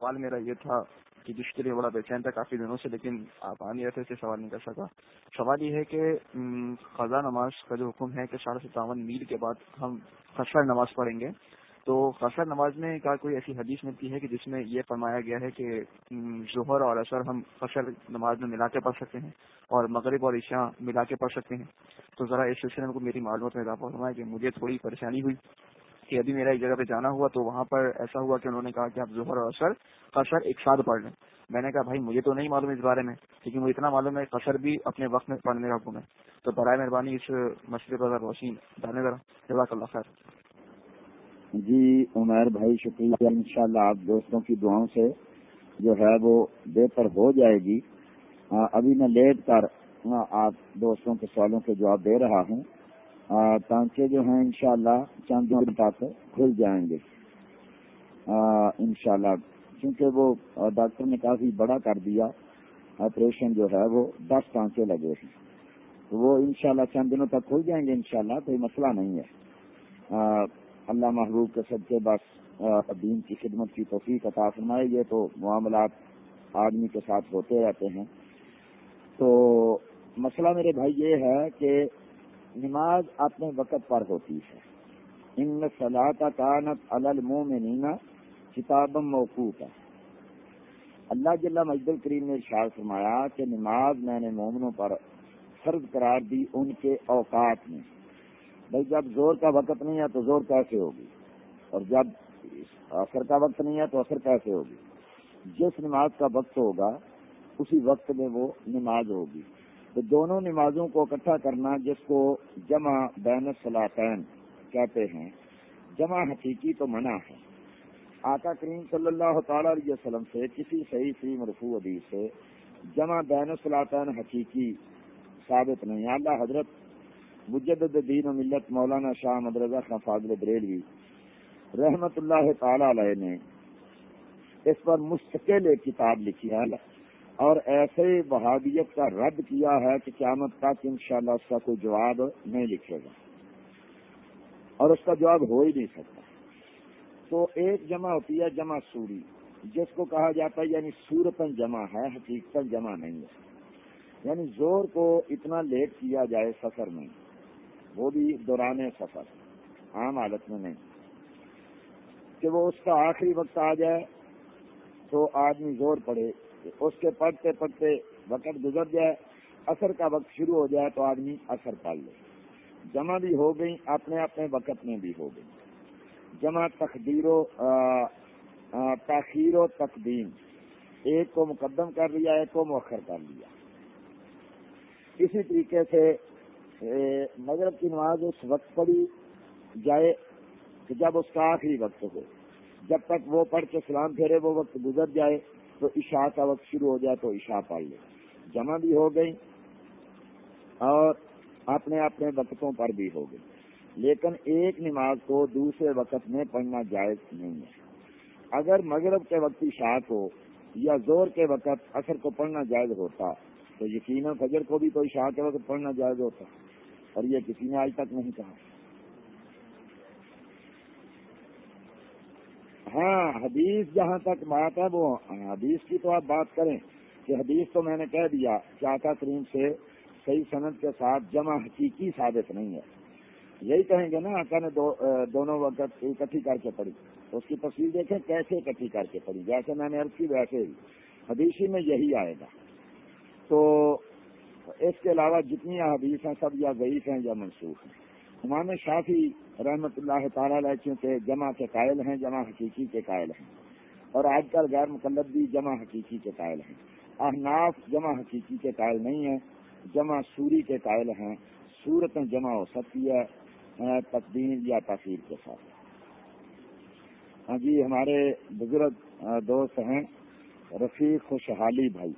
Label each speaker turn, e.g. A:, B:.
A: سوال میرا یہ تھا کہ جس کے لیے بڑا بے چین تھا کافی دنوں سے، لیکن آپ آ نہیں رہتے سے سوال نہیں کر سکا۔ سوال یہ ہے کہ خزاں نماز کا جو حکم ہے کہ ساڑھے ستاون میل کے بعد ہم خسر نماز پڑھیں گے۔ تو خسر نماز میں کا کوئی ایسی حدیث ملتی ہے کہ جس میں یہ فرمایا گیا ہے کہ ظہر اور اثر ہم خسر نماز میں ملا کے پڑھ سکتے ہیں اور مغرب اور عشاء ملا کے پڑھ سکتے ہیں؟ تو ذرا اس سلسلے میں میری معلومات میں اضافہ ہوا ہے کہ مجھے تھوڑی پریشانی ہوئی۔ کہ ابھی میرا ایک جگہ پہ جانا ہوا تو وہاں پر ایسا ہوا کہ انہوں نے کہا کہ آپ ظہر اور اثر قصر ایک ساتھ پڑھ لیں۔ میں نے کہا، بھائی، مجھے تو نہیں معلوم اس بارے میں، لیکن مجھے اتنا معلوم ہے، قصر بھی اپنے وقت میں پڑھنے کا حکم ہے۔ تو برائے مہربانی اس مسئلے پر روشنی ڈالنے ذرا۔ جزاک اللہ خیر۔
B: جی عمیر بھائی، شکریہ۔ انشاءاللہ آپ دوستوں کی دعاؤں سے جو ہے وہ بہتر ہو جائے گی۔ ہاں، ابھی میں لیٹ کر ہاں، آپ دوستوں کے سوالوں کے جواب دے رہا ہوں۔ ٹانچے جو ہیں انشاءاللہ شاء اللہ چند تک کھل جائیں گے۔ انشاءاللہ کیونکہ وہ ڈاکٹر نے کافی بڑا کر دیا، آپریشن جو ہے وہ دس ٹانچے لگے ہیں۔ وہ انشاءاللہ چند دنوں تک کھل جائیں گے انشاءاللہ، کوئی مسئلہ نہیں ہے۔ اللہ محبوب کے سب کے بس دین کی خدمت کی توفیق عطا فرمائے۔ یہ تو معاملات آدمی کے ساتھ ہوتے رہتے ہیں۔ تو مسئلہ میرے بھائی یہ ہے کہ نماز اپنے وقت پر ہوتی ہے۔ ان صلاح کانت المو میں نینا کتاب موقوف ہے۔ اللہ جل مجد الکریم نے ارشاد فرمایا کہ نماز میں نے مومنوں پر فرض قرار دی ان کے اوقات میں۔ بھائی جب زور کا وقت نہیں ہے تو زور کیسے ہوگی؟ اور جب اثر کا وقت نہیں ہے تو اثر کیسے ہوگی؟ جس نماز کا وقت ہوگا، اسی وقت میں وہ نماز ہوگی۔ تو دونوں نمازوں کو اکٹھا کرنا جس کو جمع بین صلاحین کہتے ہیں۔ جمع حقیقی تو منع ہے۔ آقا کریم صلی اللہ تعالی علیہ وسلم سے کسی صحیح سی مرفوع حدیث سے جمع بین صلاحین حقیقی ثابت نہیں۔ اللہ حضرت مجد دین و ملت مولانا شاہ مدرزہ خان فاضل بریلوی رحمت اللہ تعالی علیہ نے اس پر مستقل ایک کتاب لکھی ہے۔ اور ایسے بہادیت کا رد کیا ہے کہ قیامت تک انشاءاللہ اس کا کوئی جواب نہیں لکھے گا۔ اور اس کا جواب ہو ہی نہیں سکتا۔ تو ایک جمع ہوتی ہے جمع سوری، جس کو کہا جاتا ہے یعنی سورتن جمع ہے حقیقت جمع نہیں ہے۔ یعنی زور کو اتنا لیٹ کیا جائے سفر میں، وہ بھی دوران سفر، عام حالت میں نہیں۔ کہ وہ اس کا آخری وقت آ جائے تو آدمی زور پڑے۔ اس کے پڑھتے پڑھتے وقت گزر جائے اثر کا وقت شروع ہو جائے تو آدمی اثر پال لے۔ جمع بھی ہو گئی، اپنے اپنے وقت میں بھی ہو گئی۔ جمع تقدیر و تاخیر و تقدیم۔ ایک کو مقدم کر لیا، ایک کو مؤخر کر لیا۔ اسی طریقے سے مغرب کی نماز اس وقت پڑھی جائے کہ جب اس کا آخری وقت ہو۔ جب تک وہ پڑھ کے سلام پھیرے، وہ وقت گزر جائے۔ تو عشاء کا وقت شروع ہو جائے تو عشاء پڑھ لے۔ جمع بھی ہو گئی اور اپنے اپنے وقتوں پر بھی ہو گئی۔ لیکن ایک نماز کو دوسرے وقت میں پڑھنا جائز نہیں ہے۔ اگر مغرب کے وقت عشاء کو یا زور کے وقت اثر کو پڑھنا جائز ہوتا، تو یقینا فجر کو بھی تو عشاء کے وقت پڑھنا جائز ہوتا۔ اور یہ کسی نے آج تک نہیں کہا۔ ہاں حدیث جہاں تک بات ہے، وہ حدیث کی تو آپ بات کریں کہ حدیث تو میں نے کہہ دیا چاچا کریم سے صحیح صنعت کے ساتھ جمع حقیقی ثابت نہیں ہے۔ یہی کہیں گے نا، آقا نے دو، دونوں وقت اکٹھی کر کے پڑھی۔ تو اس کی تصویر دیکھیں کیسے اکٹھی کر کے پڑھی۔ جیسے میں نے عرض کی، ویسے ہی۔ حدیثی میں یہی آئے گا۔ تو اس کے علاوہ جتنی حدیث ہیں، سب یا ضعیف ہیں یا منسوخ ہیں۔ امام شافی رحمت اللہ تعالی علیہ چونکہ جمع کے قائل ہیں، جمع حقیقی کے قائل ہیں۔ اور آج کل غیر مقلد بھی جمع حقیقی کے قائل ہیں۔ احناف جمع حقیقی کے قائل نہیں ہیں، جمع سوری کے قائل ہیں۔ صورت جمع ہو سکتی ہے تقدیم یا تاخیر کے ساتھ۔ ہاں جی ہمارے بزرگ دوست ہیں، رفیق خوشحالی بھائی۔